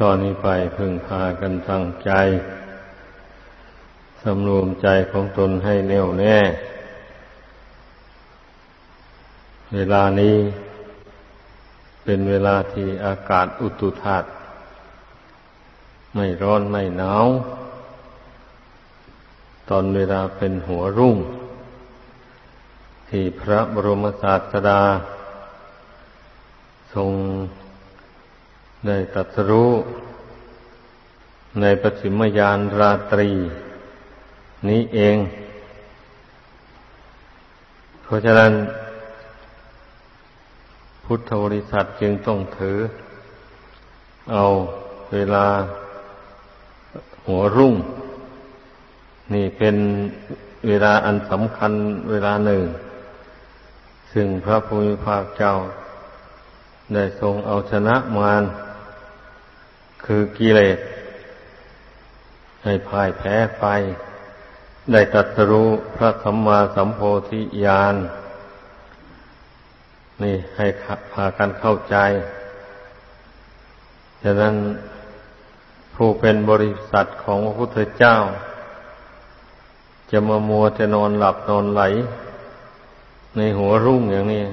ตอนนี้ไปพึงพากันตั้งใจ สำรวมใจของตนให้แน่วแน่ เวลานี้เป็นเวลาที่อากาศอุตุธาตุไม่ร้อนไม่หนาว ตอนเวลาเป็นหัวรุ่ง ที่พระบรมศาสดา ทรง ได้ตัสรู้ในปฏิมยานราตรี นี้เอง เพราะฉะนั้น พุทธบริษัทจึงต้องถือ เอาเวลาหัวรุ่ง นี่เป็นเวลาอันสำคัญเวลาหนึ่ง ซึ่งพระภูมิภาคเจ้า ได้ทรงเอาชนะมาร คือกิเลสให้พ่ายแพ้ไป ได้ตัดสรู้พระสัมมาสัมโพธิญาณนี่ให้พากันเข้าใจฉะนั้นผู้เป็นบริษัทของพระพุทธเจ้า จะมามัวจะนอนหลับนอนไหล ในหัวรุ่งอย่างนี้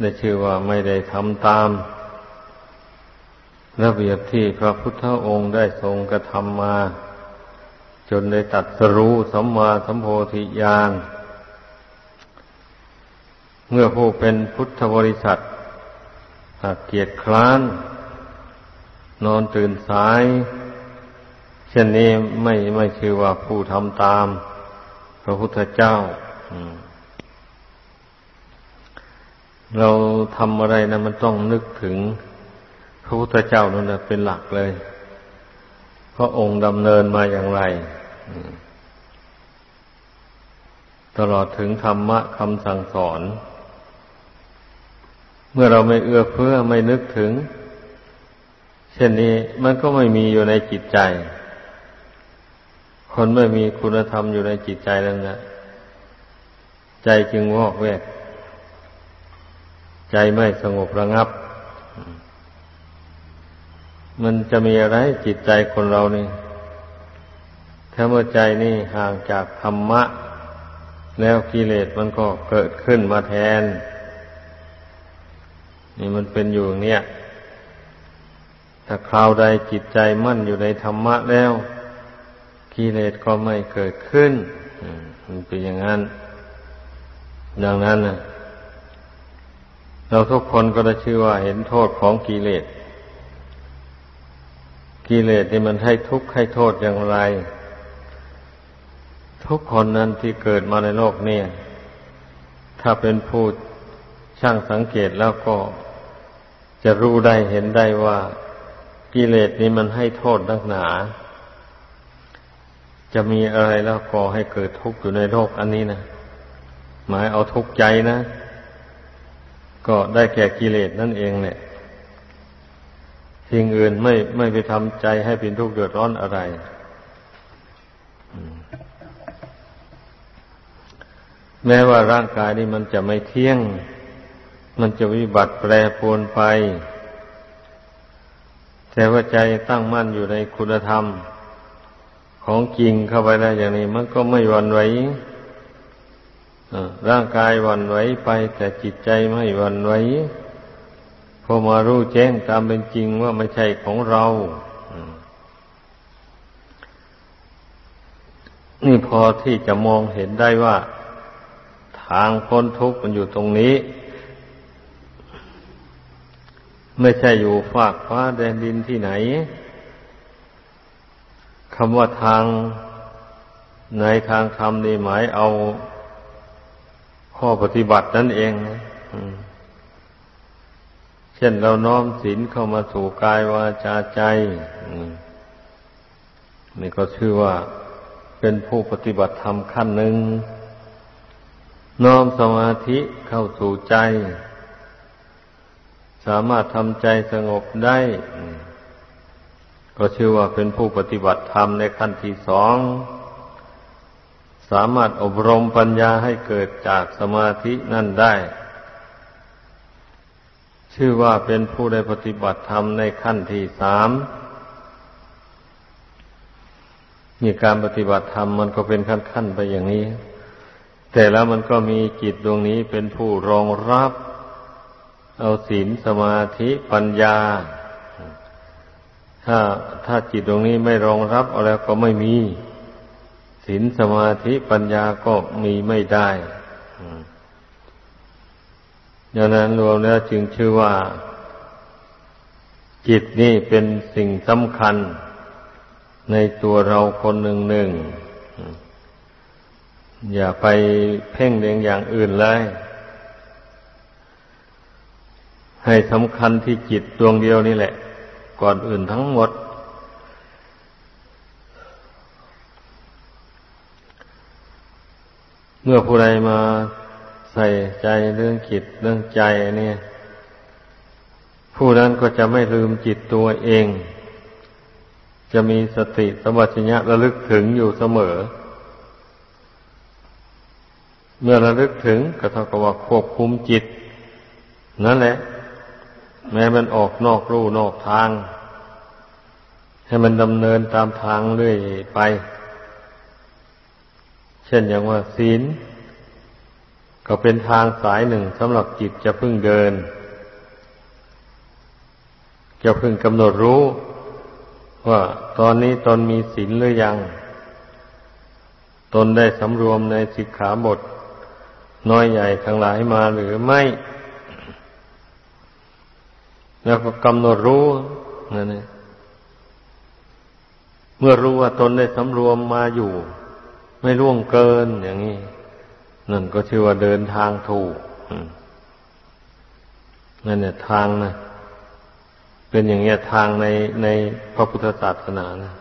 ได้ชื่อว่าไม่ได้ทำตาม ระเบียบที่พระพุทธองค์ได้ทรงกระทำมา จนได้ตัดสรู้สัมมาสัมโพธิญาณเมื่อผู้เป็นพุทธบริษัทหากเกียรติคร้าน นอนตื่นสาย เช่นนี้ไม่ไม่ชื่อว่าผู้ทำตาม พระพุทธเจ้าเราทำอะไรนะมันต้องนึกถึง พระพุทธเจ้านั่นเป็นหลักเลยเพราะองค์ดำเนินมาอย่างไร ตลอดถึงธรรมะคำสั่งสอน เมื่อเราไม่เอื้อเฟื้อไม่นึกถึง เช่นนี้มันก็ไม่มีอยู่ในจิตใจ คนไม่มีคุณธรรมอยู่ในจิตใจแล้วนะใจจึงวอกแวก ใจไม่สงบระงับ มันจะมีอะไรจิตใจคนเรานี่ถ้าเมื่อใจนี่ห่างจากธรรมะ แล้วกิเลสมันก็เกิดขึ้นมาแทน นี่มันเป็นอยู่อย่างเนี้ยถ้าคราวใดจิตใจมั่นอยู่ในธรรมะแล้ว กิเลสก็ไม่เกิดขึ้นมันเป็นอย่างนั้น ดังนั้นเราทุกคนก็ได้ชื่อว่าเห็นโทษของกิเลส กิเลสนี่มันให้ทุกข์ให้โทษอย่างไร ทุกคนนั้นที่เกิดมาในโลกนี้ถ้าเป็นผู้ช่างสังเกตแล้วก็จะรู้ได้เห็นได้ว่ากิเลสนี้มันให้โทษนักหนา จะมีอะไรแล้วก็ให้เกิดทุกข์อยู่ในโลกอันนี้นะหมายเอาทุกข์ใจนะ ก็ได้แก่กิเลสนั่นเองเนี่ย สิ่งอื่นไม่ไม่ไปทำใจให้เป็นทุกข์เดือดร้อนอะไรแม้ว่าร่างกายนี้มันจะไม่เที่ยง มันจะวิบัติแปรปรวนไป แต่ว่าใจตั้งมั่นอยู่ในคุณธรรม ของจริงเข้าไปแล้วอย่างนี้ มันก็ไม่หวั่นไหวร่างกายหวั่นไหวไป แต่จิตใจไม่หวั่นไหว พอมารู้แจ้งตามเป็นจริงว่าไม่ใช่ของเรานี่พอที่จะมองเห็นได้ว่า ทางพ้นทุกข์มันอยู่ตรงนี้ ไม่ใช่อยู่ฝากฟ้าแดนดินที่ไหนคำว่าทางในทางธรรมนี่หมายเอาข้อปฏิบัตินั่นเองนะ ช่นเราน้อมศีลเข้ามาสู่กายวาจาใจนี่ก็ชื่อว่าเป็นผู้ปฏิบัติธรรมขั้นหนึ่ง น้อมสมาธิเข้าสู่ใจ สามารถทำใจสงบได้ ก็ชื่อว่าเป็นผู้ปฏิบัติธรรมในขั้นที่สอง สามารถอบรมปัญญาให้เกิดจากสมาธินั่นได้ ชื่อว่าเป็นผู้ได้ปฏิบัติธรรมในขั้นที่สามมีการปฏิบัติธรรมมันก็เป็นขั้นๆไปอย่างนี้ แต่แล้วมันก็มีจิตดวงนี้เป็นผู้รองรับ เอาศีลสมาธิปัญญา ถ้าถ้าจิตดวงนี้ไม่รองรับเอาแล้วก็ไม่มีศีลสมาธิปัญญาก็มีไม่ได้ ดังนั้นรวมแล้วจึงชื่อว่า จิตนี่เป็นสิ่งสำคัญ ในตัวเราคนหนึ่งหนึ่ง อย่าไปเพ่งเล็งอย่างอื่นเลยให้สำคัญที่จิตดวงเดียวนี่แหละ ก่อนอื่นทั้งหมด เมื่อผู้ใดมา ใส่ใจเรื่องจิตเรื่องใจเนี่ย ผู้นั้นก็จะไม่ลืมจิตตัวเอง จะมีสติสมัชัญญะระลึกถึงอยู่เสมอ เมื่อระลึกถึงก็เท่ากับว่าควบคุมจิต นั่นแหละ แม้มันออกนอกรูนอกทาง ให้มันดำเนินตามทางเรื่อยไป เช่นอย่างว่าศีล ก็เป็นทางสายหนึ่งสำหรับจิตจะพึ่งเดิน จะพึ่งกำหนดรู้ ว่าตอนนี้ตนมีศีลหรือยัง ตนได้สำรวมในสิกขาบท น้อยใหญ่ทั้งหลายมาหรือไม่ แล้วก็กำหนดรู้นั่นเองเมื่อรู้ว่าตนได้สำรวมมาอยู่ ไม่ล่วงเกินอย่างนี้ นั่นก็ชื่อว่าเดินทางถูกนั่นเนี่ยทางนะเป็นอย่างนี้ยทางในในพระพุทธศาสนานะ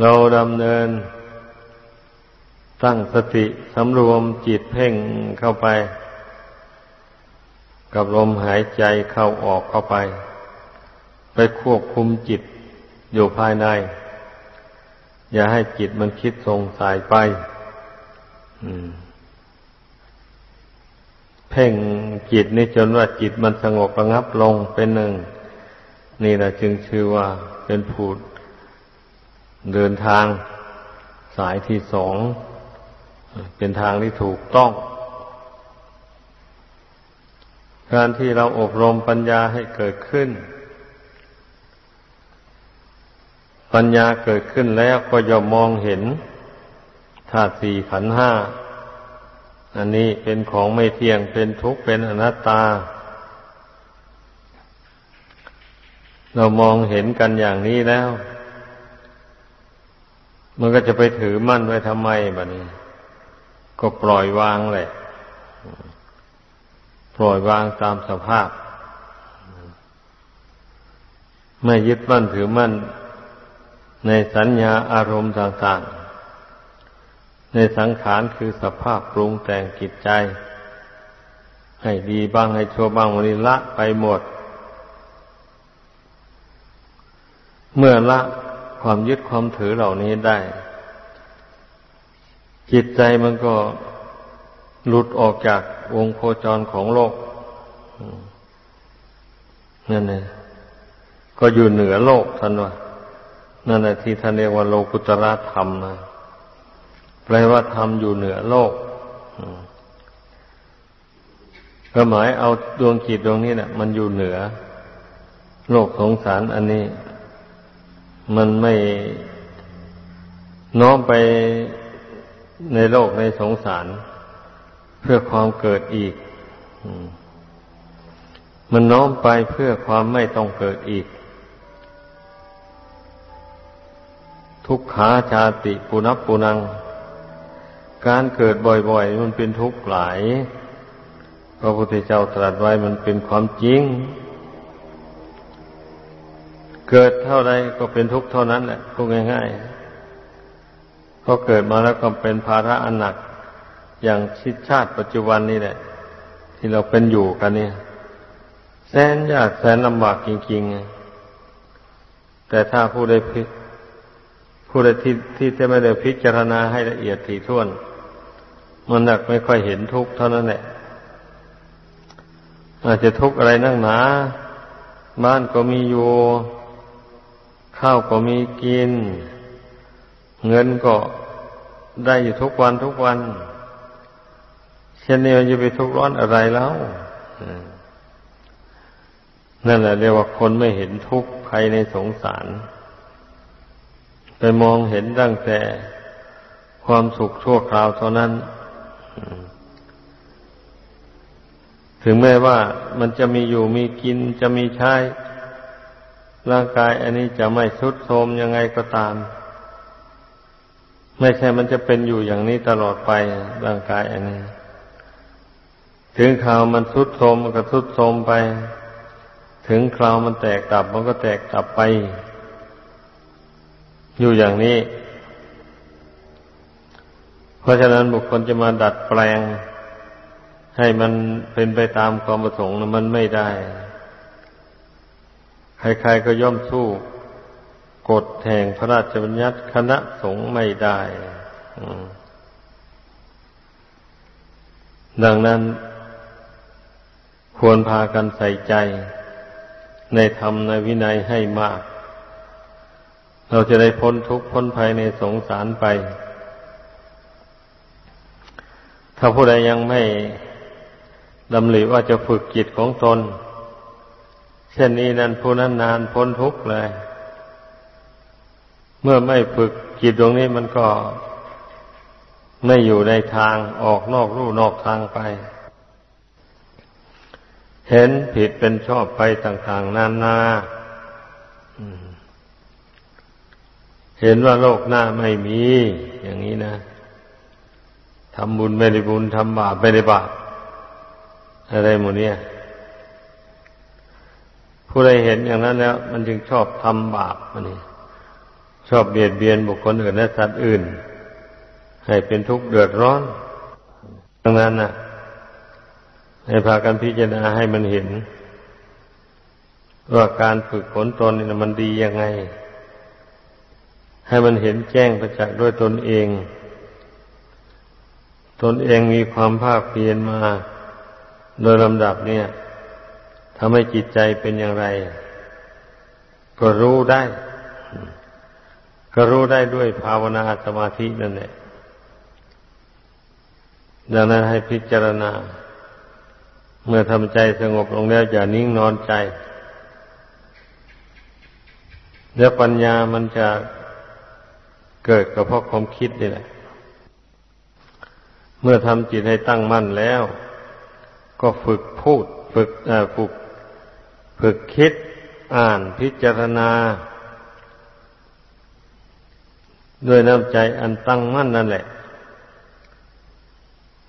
เราดำเนิน ตั้งสติสำรวมจิตเพ่งเข้าไป กับลมหายใจเข้าออกเข้าไป ไปควบคุมจิตอยู่ภายใน อย่าให้จิตมันคิดทรงสายไป เพ่งจิตนี่จนว่าจิตมันสงบระงับลงเป็นหนึ่ง นี่แหละจึงชื่อว่าเป็นผู้เดินทางสายที่สอง เป็นทางที่ถูกต้อง การที่เราอบรมปัญญาให้เกิดขึ้น ปัญญาเกิดขึ้นแล้วก็ย่อมมองเห็น ธาตุสี่ขันห้า อันนี้เป็นของไม่เที่ยงเป็นทุกข์เป็นอนัตตา เรามองเห็นกันอย่างนี้แล้ว มันก็จะไปถือมั่นไว้ทำไมบะนี้ ก็ปล่อยวางแหละ ปล่อยวางตามสภาพ ไม่ยึดมั่นถือมั่นในสัญญาอารมณ์ต่าง ๆ ในสังขารคือสภาพปรุงแต่งจิตใจ ให้ดีบ้างให้ชั่วบ้างวันนี้ละไปหมด เมื่อละความยึดความถือเหล่านี้ได้ จิตใจมันก็หลุดออกจากวงโคจรของโลกนั่นเองก็อยู่เหนือโลกท่านว่านั่นแหละที่ท่านเรียกว่าโลกุตระธรรมนะ แปลว่าธรรมอยู่เหนือโลกก็หมายเอาดวงจิตดวงนี้เนะ่ยมันอยู่เหนือ โลกสงสารอันนี้ มันไม่น้อมไปในโลกในสงสาร เพื่อความเกิดอีก มันน้อมไปเพื่อความไม่ต้องเกิดอีก ทุกขาชาติปุนับปุนัง การเกิดบ่อยๆ มันเป็นทุกข์หลาย พระพุทธเจ้าตรัสไว้มันเป็นความจริง เกิดเท่าใดก็เป็นทุกข์เท่านั้นแหละพูดง่ายๆพอเกิดมาแล้วก็เป็นภาระอันหนัก อย่างชิดชาติปัจจุบันนี่แหละ ที่เราเป็นอยู่กันเนี่ย แสนยากแสนลำบากจริงๆ แต่ถ้าผู้ใดพิผู้ใดที่ที่จะไม่ได้พิจารณาให้ละเอียดถี่ถ้วน มันหนักไม่ค่อยเห็นทุกข์เท่านั้นแหละอาจจะทุกข์อะไรนั่งหนา บ้านก็มีอยู่ ข้าวก็มีกิน เงินก็ได้อยู่ทุกวันทุกวัน เช่นนี้มันจะไปทุกข์ร้อนอะไรแล้วนั่นแหละเรียกว่าคนไม่เห็นทุกข์ใครในสงสาร ไปมองเห็นตั้งแต่ความสุขชั่วคราวเท่านั้น ถึงแม้ว่ามันจะมีอยู่มีกินจะมีใช้ ร่างกายอันนี้จะไม่ทุดโทรมยังไงก็ตาม ไม่ใช่มันจะเป็นอยู่อย่างนี้ตลอดไปร่างกายอันนี้ ถึงคราวมันทุดโทรมมันก็ทุดโทรมไป ถึงคราวมันแตกตับมันก็แตกตับไป อยู่อย่างนี้ เพราะฉะนั้นบุคคลจะมาดัดแปลง ให้มันเป็นไปตามความประสงค์มันไม่ได้ ใครๆก็ย่อมสู้กฎแห่งพระราชบัญญัติคณะสงฆ์ไม่ได้ดังนั้น ควรพากันใส่ใจ ในธรรมในวินัยให้มาก เราจะได้พ้นทุกข์พ้นภัยในสงสารไป ถ้าผู้ใดยังไม่ดำริว่าจะฝึกจิตของตน เช่นนี้นั้นผู้นั้นนานพ้นทุกข์เลย เมื่อไม่ฝึกจิตตรงนี้มันก็ไม่อยู่ในทางออกนอกรูนอกทางไป เห็นผิดเป็นชอบไปต่างๆนานาเห็นว่าโลกหน้าไม่มี อย่างนี้นะ ทำบุญไม่ได้บุญทำบาปไม่ได้บาปอะไรหมดเนี่ยผู้ใดเห็นอย่างนั้นแล้ว มันจึงชอบทำบาปมันนี่ชอบเบียดเบียนบุคคลอื่นและสัตว์อื่น ให้เป็นทุกข์เดือดร้อนดังนั้นนะให้พากันพิจารณาให้มันเห็น ว่าการฝึกฝนตนนี่มันดียังไง ให้มันเห็นแจ้งประจักษ์ด้วยตนเอง ตนเองมีความภาคเพียรมา โดยลำดับเนี่ยทำให้จิตใจเป็นอย่างไร ก็รู้ได้ ก็รู้ได้ด้วยภาวนาสมาธินั่นแหละดังนั้นให้พิจารณา เมื่อทำใจสงบลงแล้วอย่านิ่งนอนใจแล้วปัญญามันจะเกิดกับเพราะความคิดนี่แหละ เมื่อทำจิตให้ตั้งมั่นแล้ว ก็ฝึกพูด ฝึกฝึก ฝึกคิดอ่านพิจารณา ด้วยน้ำใจอันตั้งมั่นนั่นแหละ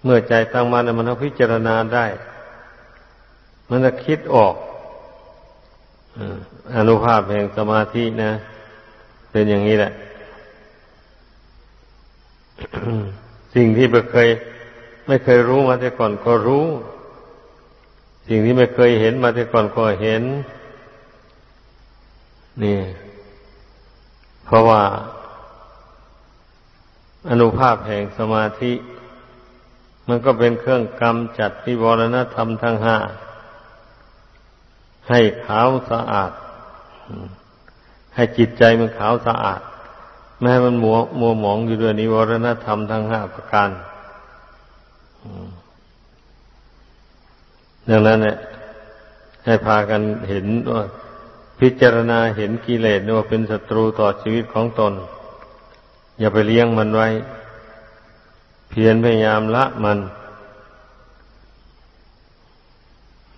เมื่อใจตั้งมั่นมันก็พิจารณาได้ มันจะคิดออกอนุภาพแห่งสมาธินะ เป็นอย่างนี้แหละ สิ่งที่ไม่เคย ไม่เคยรู้มาแต่ก่อนก็รู้ สิ่งที่ไม่เคยเห็นมาแต่ก่อนก็เห็น นี่ เพราะว่า อนุภาพแห่งสมาธิ มันก็เป็นเครื่องกำจัดที่วรณธรรมทั้งห้าให้ขาวสะอาด ให้จิตใจมันขาวสะอาด ไม่ให้มันมัวมัวหมองอยู่ด้วยนิวรณธรรมทั้งห้าประการดังนั้นเนี่ยให้พากันเห็นว่าพิจารณาเห็นกิเลสว่าเป็นศัตรูต่อชีวิตของตน อย่าไปเลี้ยงมันไว้ เพียรพยายามละมัน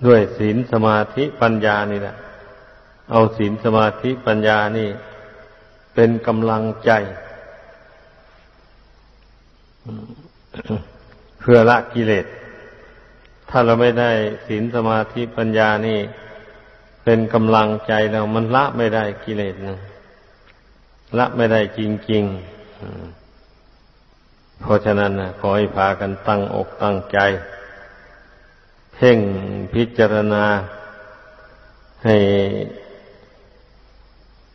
ด้วยศีลสมาธิปัญญานี่แหละเอาศีลสมาธิปัญญานี่ เป็นกำลังใจ เพื่อละกิเลส ถ้าเราไม่ได้ศีลสมาธิปัญญานี่ เป็นกำลังใจเรามันละไม่ได้กิเลสนะละไม่ได้จริงๆ เพราะฉะนั้นนะขอให้พากันตั้งอกตั้งใจ เพ่งพิจารณาให้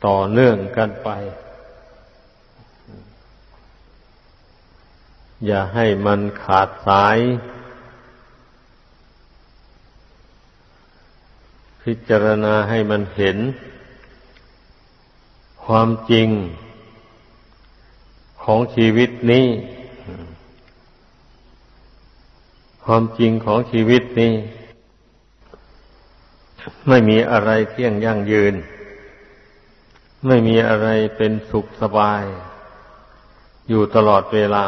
ต่อเนื่องกันไป อย่าให้มันขาดสาย พิจารณาให้มันเห็น ความจริงของชีวิตนี้ ความจริงของชีวิตนี้ ไม่มีอะไรเที่ยงยั่งยืน ไม่มีอะไรเป็นสุขสบาย อยู่ตลอดเวลา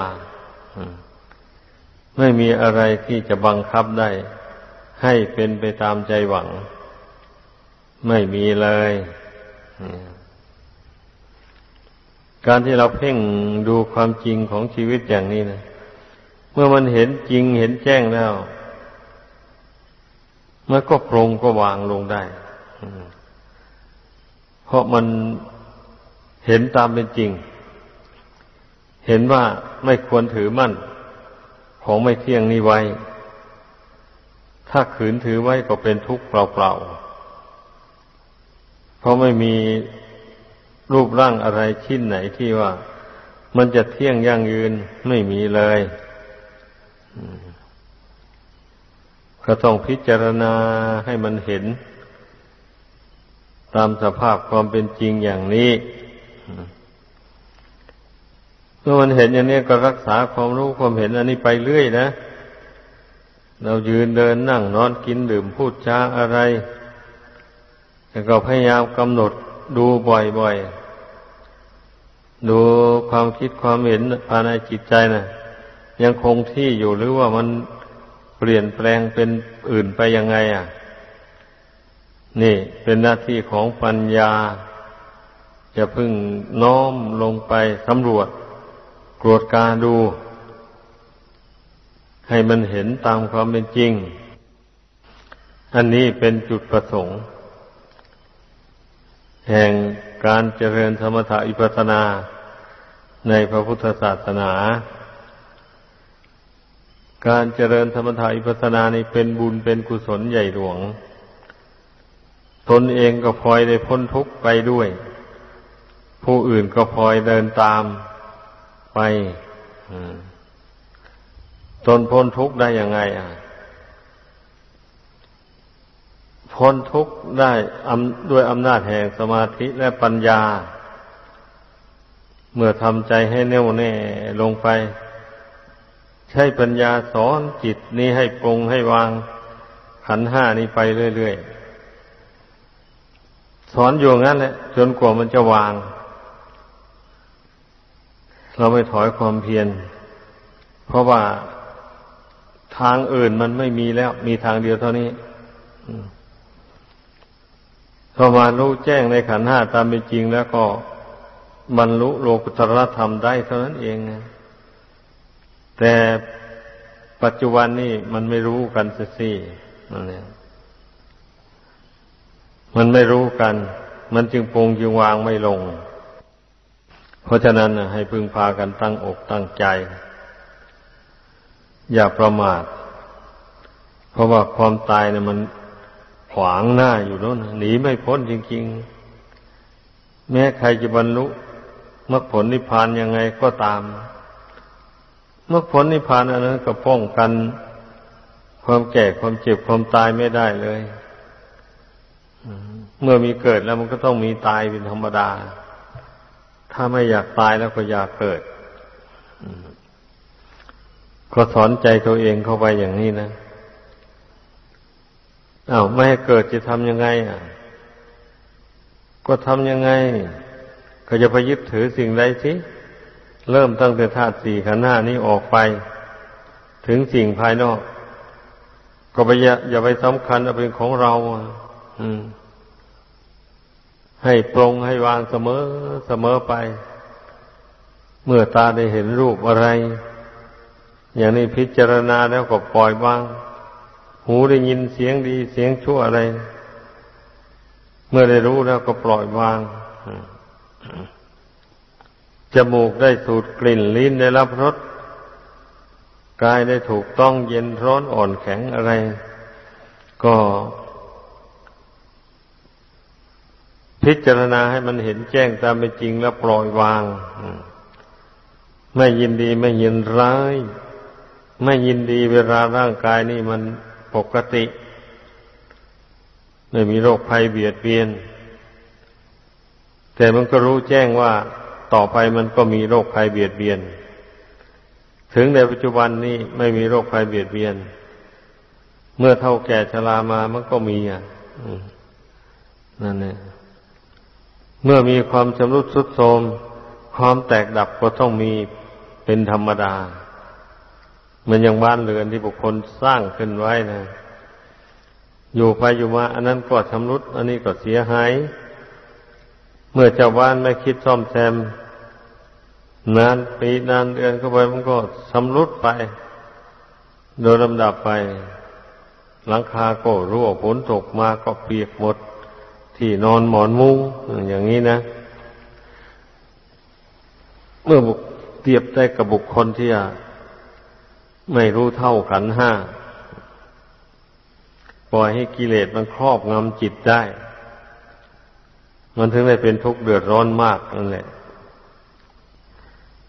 ไม่มีอะไรที่จะบังคับได้ ให้เป็นไปตามใจหวัง ไม่มีเลย การที่เราเพ่งดูความจริงของชีวิตอย่างนี้นะเมื่อมันเห็นจริงเห็นแจ้งแล้ว มันก็ปรงก็วางลงได้ เพราะมันเห็นตามเป็นจริง เห็นว่าไม่ควรถือมั่น ของไม่เที่ยงนี้ไว้ ถ้าขืนถือไว้ก็เป็นทุกข์เปล่าๆ เพราะไม่มีรูปร่างอะไรชิ้นไหนที่ว่า มันจะเที่ยงยั่งยืนไม่มีเลยก็ต้องพิจารณาให้มันเห็น ตามสภาพความเป็นจริงอย่างนี้เมื่อมันเห็นอย่างนี้ก็รักษาความรู้ความเห็นอันนี้ไปเรื่อยนะ เรายืนเดินนั่งนอนกินดื่มพูดจาอะไรแต่ก็พยายามกำหนดดูบ่อยๆ ดูความคิดความเห็นภายในจิตใจนะ่ะ ยังคงที่อยู่หรือว่ามันเปลี่ยนแปลงเป็นอื่นไปยังไง อะ นี่เป็นหน้าที่ของปัญญา จะพึ่งน้อมลงไปสำรวจกรวดกาดู ให้มันเห็นตามความเป็นจริง อันนี้เป็นจุดประสงค์ แห่งการเจริญธรรมถะอิปัสนาในพระพุทธศาสนา การเจริญธรรมถะอิปัสนานี้เป็นบุญเป็นกุศลใหญ่หลวง ตนเองก็พลอยได้พ้นทุกข์ไปด้วย ผู้อื่นก็พลอยเดินตามไปตนพ้นทุกข์ได้ยังไง อะ พ้นทุกข์ได้ด้วยอำนาจแห่งสมาธิและปัญญา เมื่อทำใจให้แน่วแน่ลงไป ใช้ปัญญาสอนจิตนี้ให้ปรงให้วางขันห้านี้ไปเรื่อยๆ สอนอยู่งั้นแหละจนกว่ามันจะวาง เราไม่ถอยความเพียร เพราะว่าทางอื่นมันไม่มีแล้ว มีทางเดียวเท่านี้พอมารู้แจ้งในขันห้าตามเป็นจริงแล้วก็บรรลุโลกุตรธรรมได้เท่านั้นเองแต่ปัจจุบันนี่มันไม่รู้กันสินั่นเอง มันไม่รู้กัน มันจึงปรงจึงวางไม่ลง เพราะฉะนั้นให้พึงพากันตั้งอกตั้งใจ อย่าประมาท เพราะว่าความตายเนี่ยมันขวางหน้าอยู่แล้วนะหนีไม่พ้นจริง ๆ แม้ใครจะบรรลุมรรคผลนิพพานยังไงก็ตามมรรคผลนิพพานอันนั้นก็ป้องกัน ความแก่ความเจ็บความตายไม่ได้เลย เมื่อมีเกิดแล้วมันก็ต้องมีตายเป็นธรรมดา ถ้าไม่อยากตายแล้วก็อยากเกิดก็สอนใจตัวเองเข้าไปอย่างนี้นะอา้าวไม่ให้เกิดจะทำยังไง อะ ก็ทำยังไง ก็จะไปยึดถือสิ่งใดสิเริ่มตั้งแต่ธาตุสี่ขันธ์ห้านี้ออกไป ถึงสิ่งภายนอก ก็ไปอย่าอย่าไปสำคัญว่าเป็นของเรา อืม ให้ปรงให้วางเสมอเสมอไป เมื่อตาได้เห็นรูปอะไร อย่างนี้พิจารณาแล้วก็ปล่อยวาง หูได้ยินเสียงดีเสียงชั่วอะไร เมื่อได้รู้แล้วก็ปล่อยวางจมูกได้สูดกลิ่นลิ้นได้รับรสกายได้ถูกต้องเย็นร้อนอ่อนแข็งอะไร ก็ พิจารณาให้มันเห็นแจ้งตามเป็นจริงแล้วปล่อยวาง ไม่ยินดีไม่ยินร้าย ไม่ยินดีเวลาร่างกายนี่มันปกติไม่มีโรคภัยเบียดเบียน แต่มันก็รู้แจ้งว่าต่อไปมันก็มีโรคภัยเบียดเบียน ถึงในปัจจุบันนี้ไม่มีโรคภัยเบียดเบียน เมื่อเท่าแก่ชรามามันก็มีอะนั่นเนี่ย เมื่อมีความชำรุดทรุดโทรมความแตกดับก็ต้องมีเป็นธรรมดาเหมือนอย่างบ้านเรือนที่บุคคลสร้างขึ้นไว้นะ อยู่ไปอยู่มา อันนั้นก็ชำรุด อันนี้ก็เสียหาย เมื่อเจ้าบ้านไม่คิดซ่อมแซม นานปีนานเดือนเข้าไปมันก็ชำรุดไป โดยลำดับไป หลังคาก็รั่วฝนตกมาก็เปียกหมด ที่นอนหมอนมุ้งอย่างนี้นะ เมื่อบุกเทียบได้กับบุคคลที่ไม่รู้เท่าขันห้า ปล่อยให้กิเลสมันครอบงำจิตได้ มันถึงได้เป็นทุกข์เดือดร้อนมากนั่นแหละ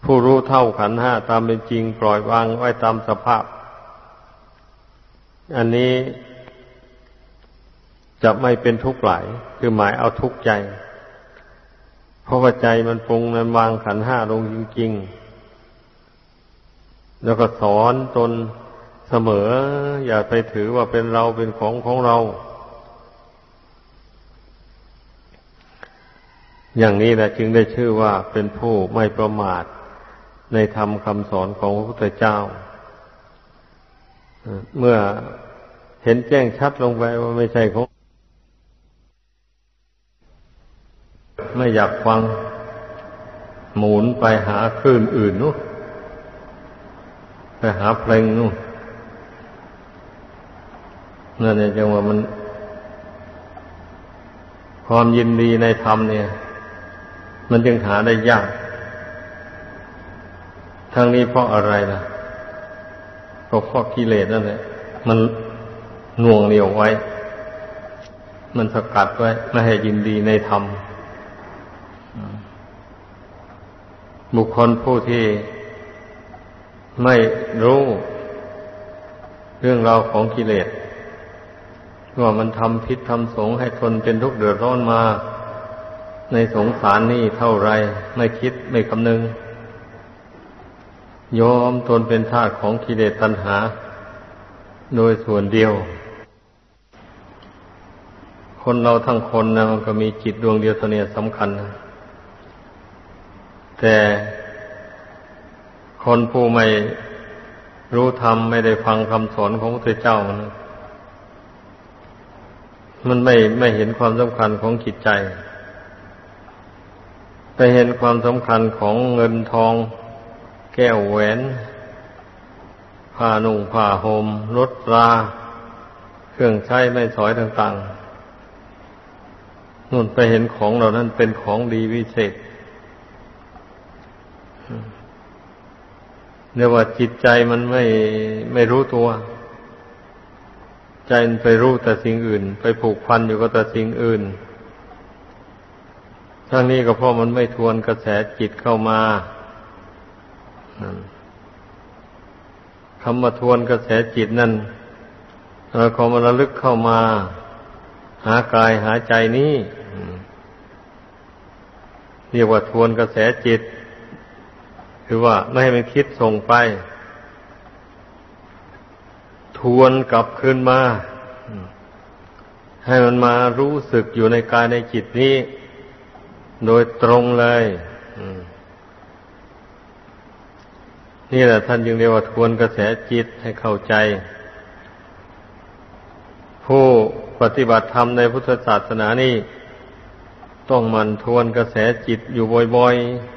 ผู้รู้เท่าขันห้าตามเป็นจริงปล่อยวางไว้ตามสภาพ อันนี้ จะไม่เป็นทุกข์หลายคือหมายเอาทุกข์ใจ เพราะว่าใจมันปรุงมันวางขันห้าลงจริงๆ แล้วก็สอนตนเสมอ อย่าไปถือว่าเป็นเราเป็นของของเรา อย่างนี้แหละจึงได้ชื่อว่าเป็นผู้ไม่ประมาทในธรรมคำสอนของพระพุทธเจ้า เมื่อเห็นแจ้งชัดลงไปว่าไม่ใช่ของ ไม่อยากฟัง หมุนไปหาคลื่นอื่นนู้ไปหาเพลงนู่นนั่นเองจังว่ามัน ความยินดีในธรรมเนี่ย มันจึงหาได้ยากทั้งนี้เพราะอะไรล่ะก็เพราะกิเลสนั่นแหละมันหน่วงเหนียวไว้ มันสกัดไว้ ไม่ให้ยินดีในธรรม บุคคลผู้ที่ไม่รู้เรื่องราวของกิเลสว่ามันทำพิษทำสงให้ทนเป็นทุกข์เดือดร้อนมา ในสงสารนี่เท่าไรไม่คิดไม่คำนึงยอมทนเป็นทาสของกิเลสตัณหา โดยส่วนเดียว คนเราทั้งคนนะมันก็มีจิตดวงเดียวเท่านี้สำคัญนะ แต่คนผู้ไม่รู้ธรรมไม่ได้ฟังคำสอนของพระเจ้ามันมันไม่ไม่เห็นความสำคัญของจิตใจ ไปเห็นความสำคัญของเงินทอง แก้วแหวนผ้านุ่งผ้าห่มรถราเครื่องใช้ไม่สอยต่าง ๆนู่นไปเห็นของเหล่านั้นเป็นของดีวิเศษ เรียกว่าจิตใจมันไม่ไม่รู้ตัว ใจมันไปรู้แต่สิ่งอื่น ไปผูกพันอยู่กับแต่สิ่งอื่น ทั้งนี้ก็เพราะมันไม่ทวนกระแสจิตเข้ามาคำมาทวนกระแสจิตนั่นเราขอมาระลึกเข้ามา หากายหาใจนี้เรียกว่าทวนกระแสจิต คือว่าไม่ให้มันคิดส่งไป ทวนกลับคืนมา ให้มันมารู้สึกอยู่ในกายในจิตนี้ โดยตรงเลยนี่แหละท่านจึงเรียกว่าทวนกระแสจิตให้เข้าใจ ผู้ปฏิบัติธรรมในพุทธศาสนานี่ ต้องมันทวนกระแสจิตอยู่บ่อยๆ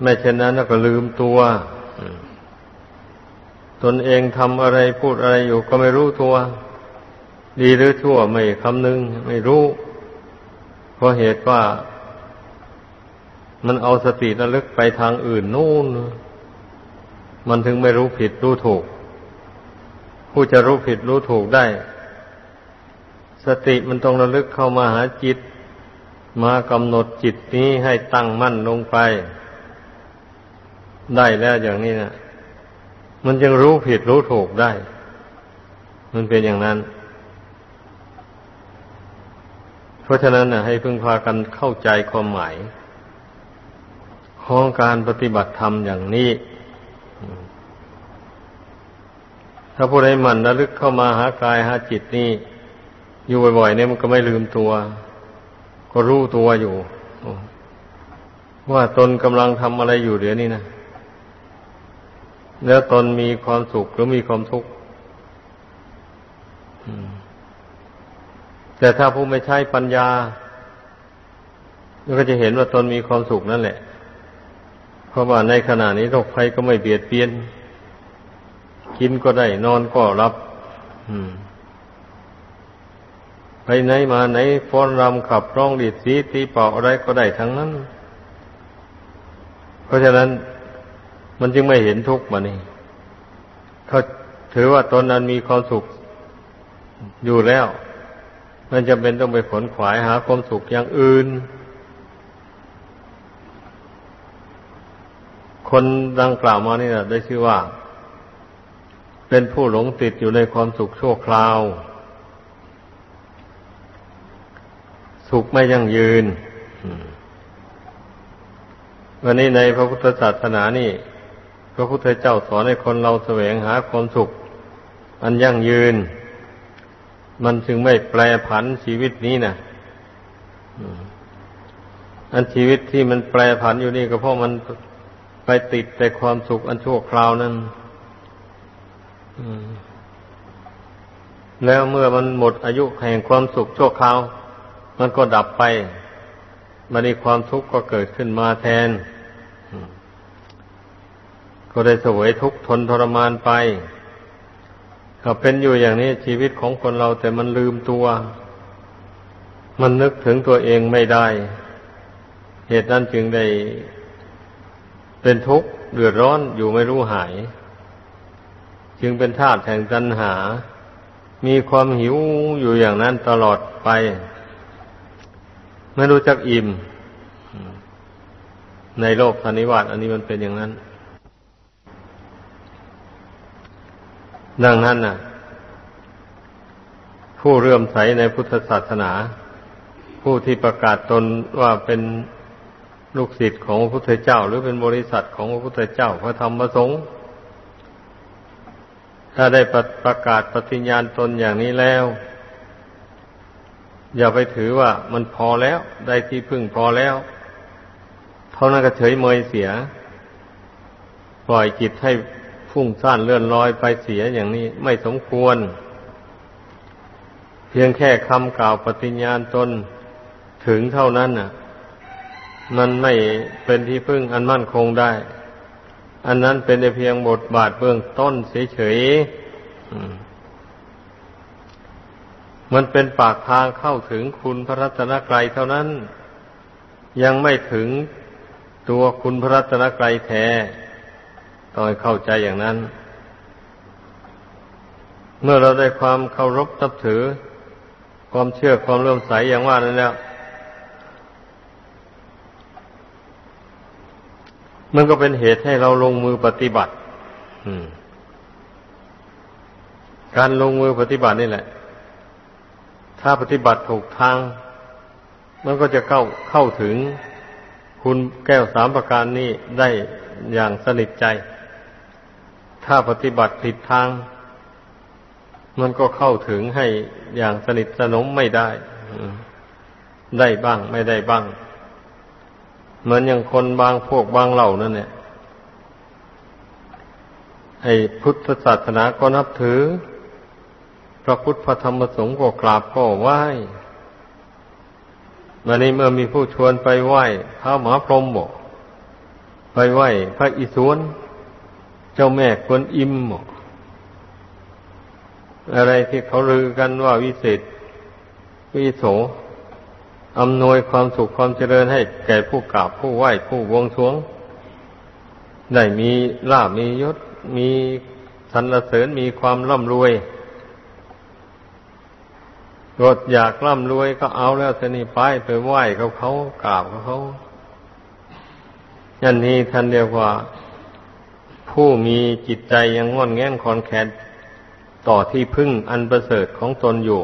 ไม่เช่นนั้นก็ลืมตัว ตนเองทำอะไรพูดอะไรอยู่ก็ไม่รู้ตัว ดีหรือชั่วไม่คำนึง ไม่รู้เพราะเหตุว่า มันเอาสติระลึกไปทางอื่นนู่น มันถึงไม่รู้ผิดรู้ถูก ผู้จะรู้ผิดรู้ถูกได้ สติมันต้องระลึกเข้ามาหาจิต มากำหนดจิตนี้ให้ตั้งมั่นลงไป ได้แล้วอย่างนี้นะมันจึงรู้ผิดรู้ถูกได้ มันเป็นอย่างนั้น เพราะฉะนั้นนะให้พึงพากันเข้าใจความหมายของการปฏิบัติธรรมอย่างนี้ ถ้าผู้ใดมันระลึกเข้ามาหากายหาจิตนี่อยู่บ่อยๆเนี่ยมันก็ไม่ลืมตัว ก็รู้ตัวอยู่ว่าตนกำลังทำอะไรอยู่เดี๋ยวนี้นะ แล้วตนมีความสุขหรือมีความทุกข์แต่ถ้าผู้ไม่ใช่ปัญญาก็จะเห็นว่าตนมีความสุขนั่นแหละ เพราะว่าในขณะนี้โรคภัยก็ไม่เบียดเบียน กินก็ได้นอนก็รับไปไหนมาไหนฟ้อนรำขับร้องดีดสีตีเป่าอะไรก็ได้ทั้งนั้น เพราะฉะนั้น มันจึงไม่เห็นทุกข์มานี่เขาถือว่าตนนั้นมีความสุขอยู่แล้ว มันจะเป็นต้องไปขนขวายหาความสุขอย่างอื่น คนดังกล่าวมานี่นะได้ชื่อว่า เป็นผู้หลงติดอยู่ในความสุขชั่วคราว สุขไม่ยั่งยืนวันนี้ในพระพุทธศาสนานี่ พระพุทธเจ้าสอนให้คนเราแสวงหาความสุข อันยั่งยืน มันจึงไม่แปรผันชีวิตนี้นะอันชีวิตที่มันแปรผันอยู่นี่ก็เพราะมันไปติดแต่ความสุขอันชั่วคราวนั้นแล้วเมื่อมันหมดอายุแห่งความสุขชั่วคราว มันก็ดับไปมันมีความทุกข์ก็เกิดขึ้นมาแทน ก็ได้สวยทุกข์ทนทรมานไปก็เป็นอยู่อย่างนี้ชีวิตของคนเราแต่มันลืมตัว มันนึกถึงตัวเองไม่ได้ เหตุนั้นจึงได้เป็นทุกข์เดือดร้อนอยู่ไม่รู้หาย จึงเป็นธาตุแห่งตัณหา มีความหิวอยู่อย่างนั้นตลอดไป ไม่รู้จักอิ่ม ในโลกธนิวัตอันนี้มันเป็นอย่างนั้น ดังนั้นน่ะ ผู้เรื่มใสในพุทธศาสนา ผู้ที่ประกาศตนว่าเป็นลูกศิษย์ของพระพุทธเจ้า หรือเป็นบริษัทของพระพุทธเจ้าพระธรรมพระสงฆ์ถ้าได้ประประกาศปฏิญญาณตนอย่างนี้แล้ว อย่าไปถือว่ามันพอแล้ว ได้ที่พึ่งพอแล้ว เท่านั้นก็เฉยเมยเสีย ปล่อยจิตให้ ฟุ้งซ่านเลื่อนลอยไปเสียอย่างนี้ไม่สมควร เพียงแค่คำกล่าวปฏิญญาณตนถึงเท่านั้นน่ะ มันไม่เป็นที่พึ่งอันมั่นคงได้ อันนั้นเป็นเพียงบทบาทเบื้องต้นเฉยๆมันเป็นปากทางเข้าถึงคุณพระรัตนกรัยเท่านั้น ยังไม่ถึงตัวคุณพระรัตนกรัยแท้ ต้องให้เข้าใจอย่างนั้น เมื่อเราได้ความเคารพนับถือ ความเชื่อความเลื่อมใสอย่างว่านั้นแล้วมันก็เป็นเหตุให้เราลงมือปฏิบัติการลงมือปฏิบัตินี่แหละ ถ้าปฏิบัติถูกทาง มันก็จะเข้าเข้าถึงคุณแก้วสามประการนี้ได้อย่างสนิทใจ ถ้าปฏิบัติผิดทาง มันก็เข้าถึงให้อย่างสนิทสนมไม่ได้ ได้บ้างไม่ได้บ้าง เหมือนอย่างคนบางพวกบางเหล่านั่นเนี่ยไอ้พุทธศาสนาก็นับถือ พระพุทธพระธรรมสงฆ์ก็กราบก็ไหว้วันนี้เมื่อมีผู้ชวนไปไหว้พระมหาพรหมบอกไปไหว้พระอิศวร เจ้าแม่กวนอิมอะไรที่เขาลือกันว่าวิเศษวิโสอำนวยความสุขความเจริญให้แก่ผู้กราบผู้ไหว้ผู้วงสวง ได้มีลาบมียศ มีสรรเสริญมีความร่ำรวยรดอยากร่ำรวยก็เอาแล้วสนี่ไปไปไหว้เขาเขากราบเขาเขาอย่างนี้ท่านเรียกว่า ผู้มีจิตใจยังงอนแง่นคอนแคนต่อที่พึ่งอันประเสริฐของตนอยู่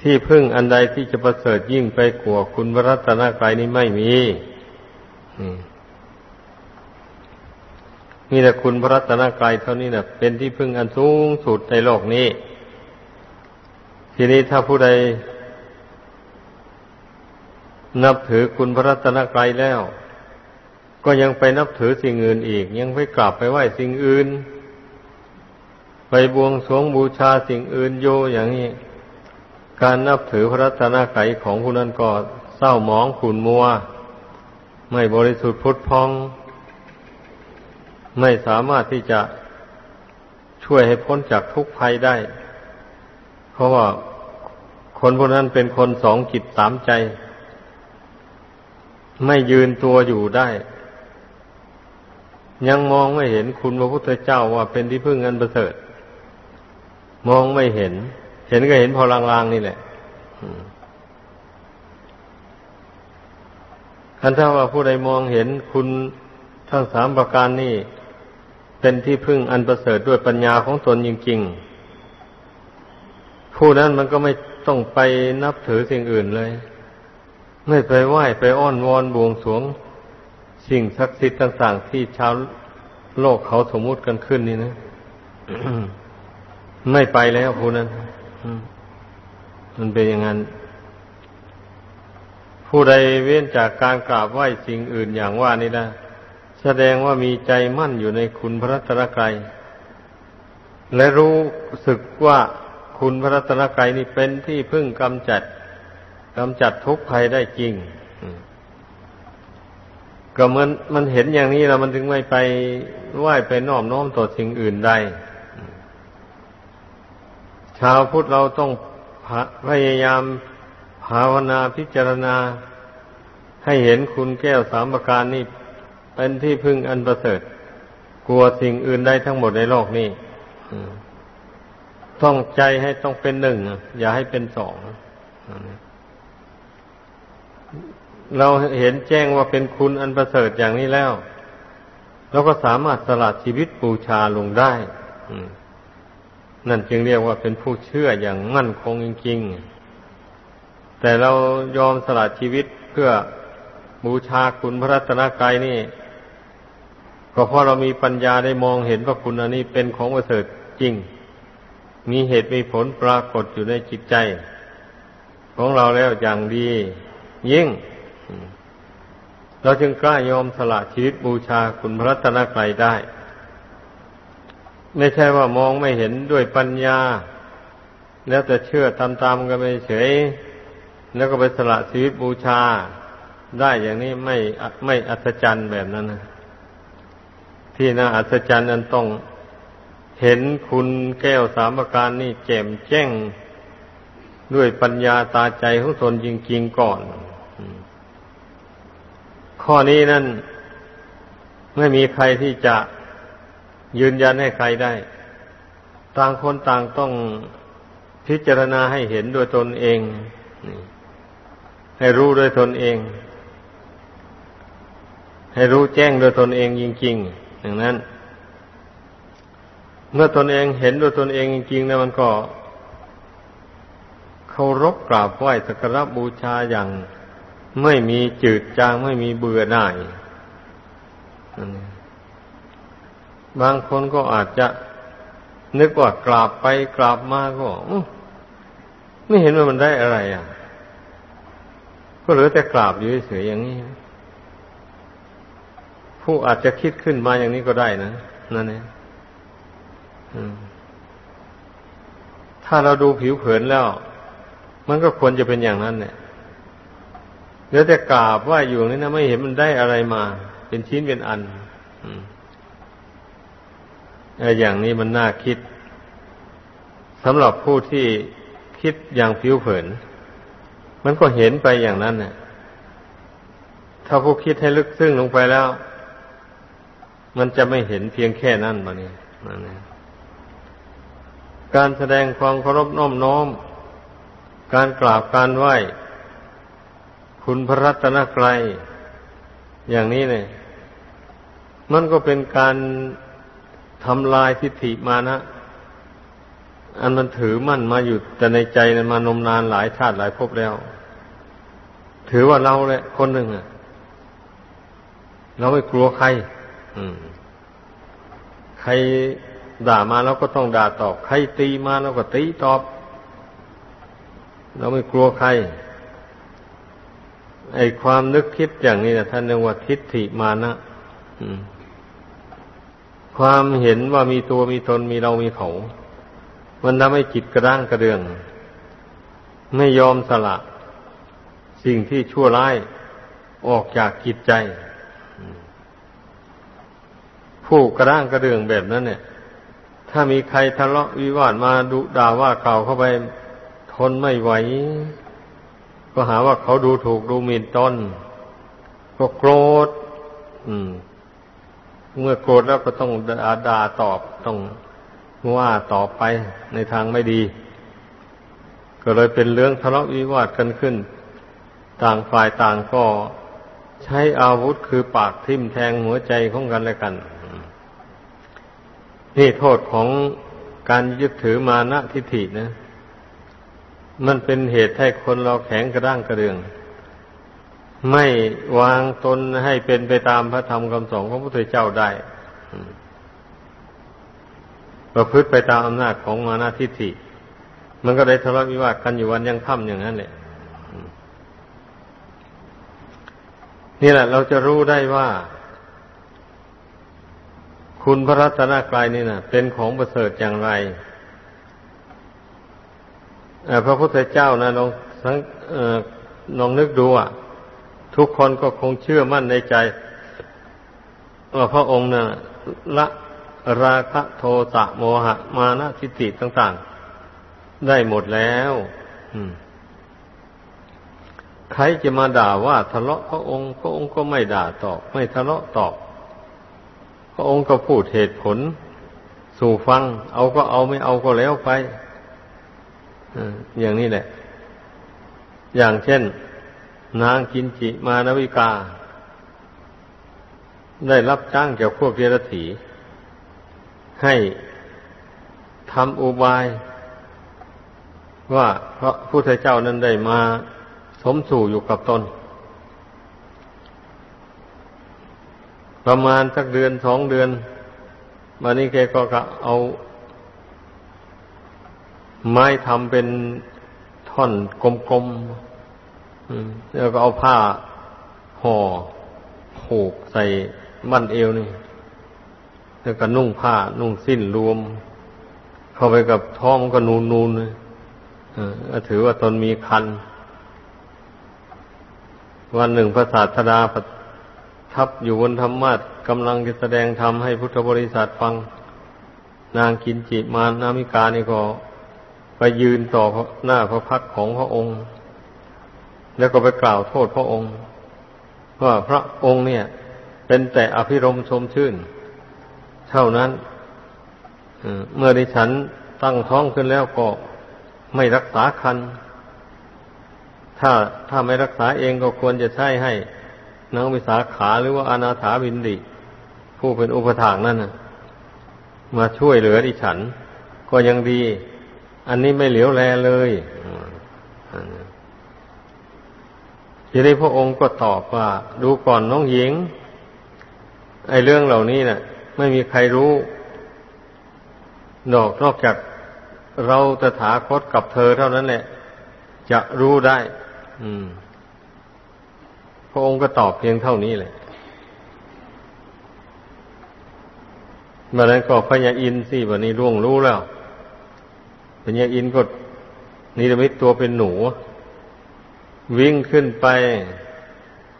ที่พึ่งอันใดที่จะประเสริฐยิ่งไปกว่าคุณพระรัตนกรายนี้ไม่มีนี่แหละคุณพระรัตนกรายเท่านี้นะเป็นที่พึ่งอันสูงสุดในโลกนี้ ทีนี้ถ้าผู้ใด นับถือคุณพระรัตนกรายแล้ว ก็ยังไปนับถือสิ่งอื่นอีก ยังไปกราบไปไหว้สิ่งอื่น ไปบวงสรวงบูชาสิ่งอื่นโยอย่างนี้ การนับถือพระรัตนกรัยของผู้นั้นก็เศร้าหมองขุนมัว ไม่บริสุทธิ์พุทธพอง ไม่สามารถที่จะช่วยให้พ้นจากทุกข์ภัยได้ เพราะว่าคนพวกนั้นเป็นคนสองจิตสามใจ ไม่ยืนตัวอยู่ได้ ยังมองไม่เห็นคุณพระพุทธเจ้าว่าเป็นที่พึ่งเงินประเสริฐ มองไม่เห็น เห็นก็เห็นพอลางๆนี่แหละคันถ้าว่าผู้ใดมองเห็นคุณทั้งสามประการนี่เป็นที่พึ่งอันประเสริฐด้วยปัญญาของตนจริงๆ ผู้นั้นมันก็ไม่ต้องไปนับถือสิ่งอื่นเลย ไม่ไปไหว้ไปอ้อนวอนบวงสรวง สิ่งศักดิ์สิทธิ์ต่างๆ ที่ชาวโลกเขาสมมุติกันขึ้นนี่นะไม่ไปแล้วผู้นั้นมันเป็นอย่างนั้น ผู้ใดเว้นจากการกราบไหว้สิ่งอื่นอย่างว่านี้นะแสดงว่ามีใจมั่นอยู่ในคุณพระรัตนกรัยและรู้สึกว่าคุณพระรัตนกรัยนี่เป็นที่พึ่งกำจัดกำจัดทุกภัยได้จริง ก็มันมันเห็นอย่างนี้แล้วมันถึงไม่ไปไหว้ไปน้อมน้อมต่อสิ่งอื่นได้ชาวพุทธเราต้องพยายามภาวนาพิจารณา ให้เห็นคุณแก้วสามประการนี้เป็นที่พึ่งอันประเสริฐ กลัวสิ่งอื่นได้ทั้งหมดในโลกนี้ต้องใจให้ต้องเป็นหนึ่งอย่าให้เป็นสอง เราเห็นแจ้งว่าเป็นคุณอันประเสริฐอย่างนี้แล้วเราก็สามารถสละชีวิตบูชาลงได้นั่นจึงเรียกว่าเป็นผู้เชื่ออย่างมั่นคงจริงๆ แต่เรายอมสละชีวิตเพื่อบูชาคุณพระรัตนกายนี่ก็เพราะเรามีปัญญาได้มองเห็นว่าคุณอันนี้เป็นของประเสริฐจริง มีเหตุมีผลปรากฏอยู่ในจิตใจ ของเราแล้วอย่างดี ยิ่ง เราจึงกล้ายอมสละชีวิตบูชาคุณพระรัตนกายได้ ไม่ใช่ว่ามองไม่เห็นด้วยปัญญา แล้วจะเชื่อตามๆกันไปเฉย แล้วก็ไปสละชีวิตบูชาได้อย่างนี้ไม่ไม่อัศจรรย์แบบนั้นนะที่น่าอัศจรรย์นั้นต้องเห็นคุณแก้วสามประการนี่แจ่มแจ้งด้วยปัญญาตาใจของตนจริงๆก่อน ข้อนี้นั่นไม่มีใครที่จะยืนยันให้ใครได้ ต่างคนต่างต้องพิจารณาให้เห็นด้วยตนเอง ให้รู้ด้วยตนเอง ให้รู้แจ้งด้วยตนเองจริงๆอย่างนั้น เมื่อตนเองเห็นด้วยตนเองจริงๆนะมันก็เคารพกราบไหว้สักการะบูชาอย่าง ไม่มีจืดจางไม่มีเบื่อหน่ายบางคนก็อาจจะนึกว่ากราบไปกราบมาก็ไม่เห็นว่ามันได้อะไร อะ ก็เหลือแต่กราบอยู่เฉยอย่างนี้ ผู้อาจจะคิดขึ้นมาอย่างนี้ก็ได้นะนั่นเองถ้าเราดูผิวเผินแล้ว มันก็ควรจะเป็นอย่างนั้นเนี่ย เหลือแต่กราบว่าอยู่นี่นะไม่เห็นมันได้อะไรมา เป็นชิ้นเป็นอันออย่างนี้มันน่าคิดสำหรับผู้ที่คิดอย่างผิวเผิน มันก็เห็นไปอย่างนั้นเนี่ยถ้าผู้คิดให้ลึกซึ้งลงไปแล้ว มันจะไม่เห็นเพียงแค่นั้นมาเนี่ยนั่นเองการแสดงความเคารพน้อมน้อม การกราบการไหว้ คุณพระรัตนกรัยอย่างนี้เนี่ย มันก็เป็นการทำลายทิฏฐิมานะ อันมันถือมั่นมาอยู่แต่ในใจนมานมนานหลายชาติหลายภพแล้ว ถือว่าเราแหละคนหนึ่งอะเราไม่กลัวใคร อืม ใครด่ามาเราก็ต้องด่าตอบ ใครตีมาเราก็ตีตอบ เราไม่กลัวใคร ไอความนึกคิดอย่างนี้นะท่านเรียกว่าทิฏฐิมานะความเห็นว่ามีตัวมีตนมีเรามีเขา มันทำให้จิตกระด้างกระเดือง ไม่ยอมสละ สิ่งที่ชั่วร้ายออกจากจิตใจ ผู้กระด้างกระเดืองแบบนั้น เนี่ย ถ้ามีใครทะเลาะวิวาทมาดุด่าว่าเก่าเข้าไป ทนไม่ไหว ก็หาว่าเขาดูถูกดูหมิ่นตนก็โกรธเมื่อโกรธแล้วก็ต้องด่าด่าตอบต้องว่าตอบไปในทางไม่ดี ก็เลยเป็นเรื่องทะเลาะวิวาทกันขึ้น ต่างฝ่ายต่างก็ใช้อาวุธคือปากทิ่มแทงหัวใจของกันและกัน นี่โทษของการยึดถือมานะทิฏฐินะ มันเป็นเหตุให้คนเราแข็งกระด้างกระเดือง ไม่วางตนให้เป็นไปตามพระธรรมคำสอนของพระพุทธเจ้าได้ประพฤติไปตามอำนาจของมานาทิฏฐิ มันก็ได้ทะเลาะวิวาทกันอยู่วันยังค่ำอย่างนั้นแหละนี่แหละ เราจะรู้ได้ว่า คุณพระรัตนกรายนี่นะเป็นของประเสริฐอย่างไร พระพุทธเจ้านะลองสังลองนึกดูอะ ทุกคนก็คงเชื่อมั่นในใจว่าพระองค์นะ่ะละราคะโทสะโมหะ มานะทิฏฐิต่าง ๆ ได้หมดแล้วใครจะมาด่าว่าทะเลาะพระองค์ พระองค์ก็ไม่ด่าตอบ ไม่ทะเลาะตอบ พระองค์ก็พูดเหตุผล สู่ฟัง เอาก็เอาไม่เอาก็แล้วไป อย่างนี้แหละ อย่างเช่น นางกินจิมานวิกา ได้รับจ้างจากพวกเดรัจฉีให้ทำอุบาย ว่าเพราะพุทธเจ้านั้นได้มาสมสู่อยู่กับตน ประมาณสักเดือนสองเดือนมานี้แกก็เอา ไม้ทำเป็นท่อนกลมๆแล้วก็เอาผ้าห่อผูกใส่บั้นเอวนี่ แล้วก็นุ่งผ้านุ่งสิ้นรวม เข้าไปกับท้องก็นูนนูนเลยถือว่าตนมีคัน วันหนึ่งพระศาสดาทับอยู่บนธรรมะกำลังจะแสดงธรรมให้พุทธบริษัทฟัง นางกินจิมานามิกานี่ก็ ยืนต่อหน้าพระพักของพระองค์ แล้วก็ไปกล่าวโทษพระองค์ว่าพระองค์เนี่ย เป็นแต่อภิรมชมชื่น เท่านั้นเมื่อดิฉันตั้งท้องขึ้นแล้วก็ไม่รักษาคัน ถ้าถ้าไม่รักษาเองก็ควรจะใช้ให้นางวิสาขาหรือว่าอนาถาบินดิ ผู้เป็นอุปถากนั่นมาช่วยเหลือดิฉัน ก็ยังดี อันนี้ไม่เหลียวแลเลยทีนี้พระองค์ก็ตอบว่า ดูก่อนน้องหญิง ไอ้เรื่องเหล่านี้นะ่ะ ไม่มีใครรู้นอกนอกจากเราตถาคตกับเธอเท่านั้นแหละ จะรู้ได้ อืม พระองค์ก็ตอบเพียงเท่านี้เลยมานั้นก็พญาอินสิวันนี้ร่วงรู้แล้ว พญาอินก็นิรมิตตัวเป็นหนู วิ่งขึ้นไป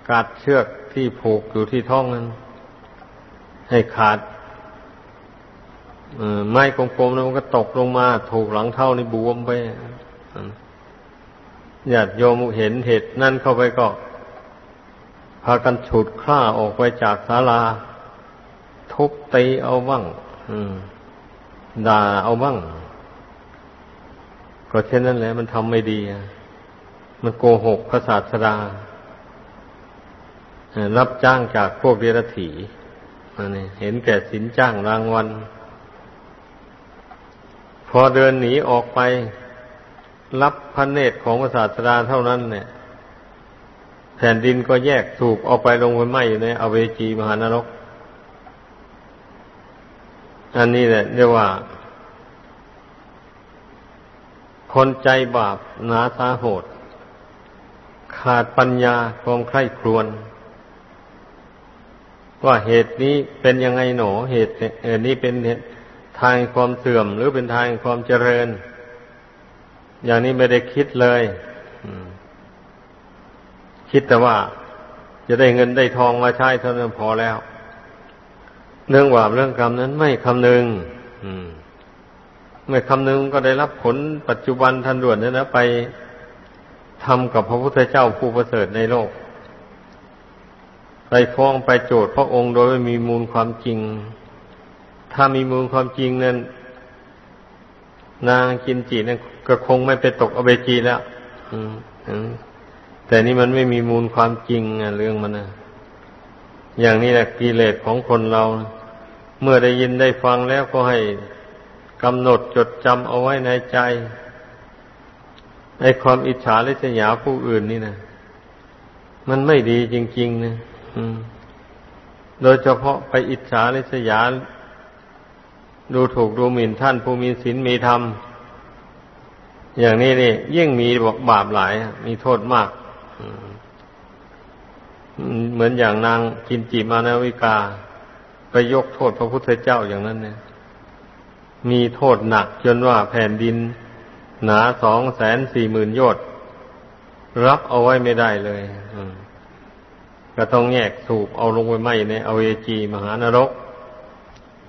กัดเชือกที่ผูกอยู่ที่ท้องนั้น ให้ขาดไม้กลมๆแล้วมันก็ตกลงมา ถูกหลังเท่านี่บวมไปญาติโยมเห็นเหตุนั่นเข้าไปก็พากันฉุดคล้าออกไปจากศาลา ทุบตีเอาบ้างด่าเอาบ้าง ก็เช่นนั้นแหละมันทำไม่ดีมันโกหกพระศาสดารับจ้างจากพวกเดรัจฉีเห็นแก่สินจ้างรางวัลพพอเดินหนีออกไป รับพระเนตรของพระศาสดาเท่านั้น เนี่ย แผ่นดินก็แยกถูกเอาไปลงไปไหมอยู่ในอเวจีมหานรก อันนี้แหละเรียกว่า คนใจบาปหนาสาโหด ขาดปัญญาความใคร่ครวญว่าเหตุนี้เป็นยังไงหนอเหตุนี้เป็นทางความเสื่อมหรือเป็นทางความเจริญ อย่างนี้ไม่ได้คิดเลยคิดแต่ว่าจะได้เงินได้ทองมาใช้เท่านั้นพอแล้ว เรื่องบาปเรื่องกรรมนั้นไม่คำนึงไม่ เมื่อคำนึงก็ได้รับผลปัจจุบันทันด่วนนี่นะไปทำกับพระพุทธเจ้าผู้ประเสริฐในโลก ไปฟ้องไปโจทย์พระองค์โดยไม่มีมูลความจริง ถ้ามีมูลความจริงนั้น นางกินจีนั้นก็คงไม่ไปตกอเบจีแล้วแต่นี่มันไม่มีมูลความจริงเรื่องมันนะอย่างนี้แหละกิเลสของคนเรา เมื่อได้ยินได้ฟังแล้วก็ให้ กำหนดจดจำเอาไว้ในใจไอความอิจฉาริษยาผู้อื่นนี่นะมันไม่ดีจริง ๆนะโดยเฉพาะไปอิจฉาริษยา ดูถูกดูหมิ่นท่านผู้มีศีลมีธรรม อย่างนี้นี่ยิ่งมีบอกบาปหลาย มีโทษมาก เหมือนอย่างนางกินจีมานาวิกา ไปยกโทษพระพุทธเจ้าอย่างนั้นเนี่ย มีโทษหนักจนว่าแผ่นดิน หนาสองแสนสี่หมื่นโยชน์รับเอาไว้ไม่ได้เลยก็ต้องแยกสูบเอาลงไปไหมในอเวจีมหานรก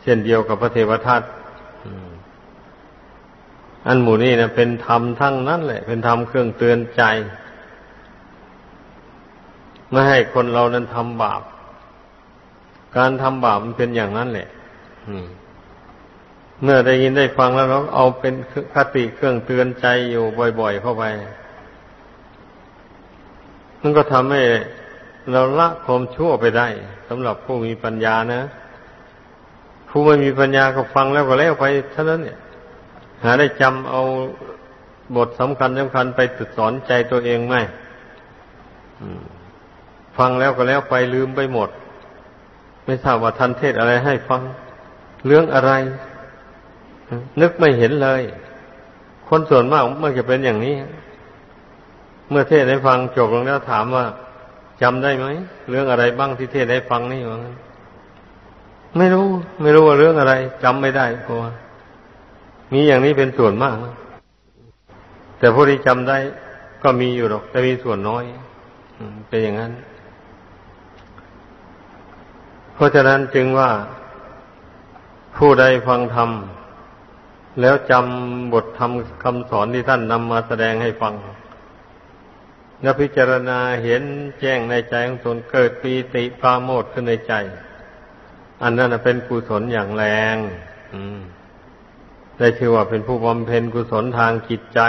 เช่นเดียวกับพระเทวทัตอันหมู่นี้นะเป็นธรรมทั้งนั้นแหละ เป็นธรรมเครื่องเตือนใจ ไม่ให้คนเรานั้นทำบาป การทำบาปมันเป็นอย่างนั้นแหละ เมื่อได้ยินได้ฟังแล้วเราเอาเป็นคติเครื่องเตือนใจอยู่บ่อย ๆ เข้าไป มันก็ทำให้เราละความชั่วไปได้สำหรับผู้มีปัญญานะ ผู้ไม่มีปัญญาก็ฟังแล้วก็แล้วไปเท่านั้นเนี่ย หาได้จำเอาบทสำคัญสำคัญไปตสอนใจตัวเองไหมฟังแล้วก็แล้วไปลืมไปหมด ไม่ทราบว่าทันเทศอะไรให้ฟัง เรื่องอะไร นึกไม่เห็นเลย คนส่วนมากมันจะเป็นอย่างนี้ เมื่อเทศให้ฟังจบลงแล้วถามว่าจำได้ไหม เรื่องอะไรบ้างที่เทศให้ฟังนี่ว่าไม่รู้ ไม่รู้ว่าเรื่องอะไรจำไม่ได้เพราะว่ามีอย่างนี้เป็นส่วนมาก แต่ผู้ที่จำได้ก็มีอยู่หรอก แต่มีส่วนน้อยเป็นอย่างนั้น เพราะฉะนั้นจึงว่าผู้ใดฟังธรรม แล้วจำบทธรรมคำสอนที่ท่านนำมาแสดงให้ฟัง แล้วพิจารณาเห็นแจ้งในใจของตนเกิดปีติปาโมดขึ้นในใจ อันนั้นเป็นกุศลอย่างแรงได้ชื่อว่าเป็นผู้บำเพ็ญกุศลทางจิตใจ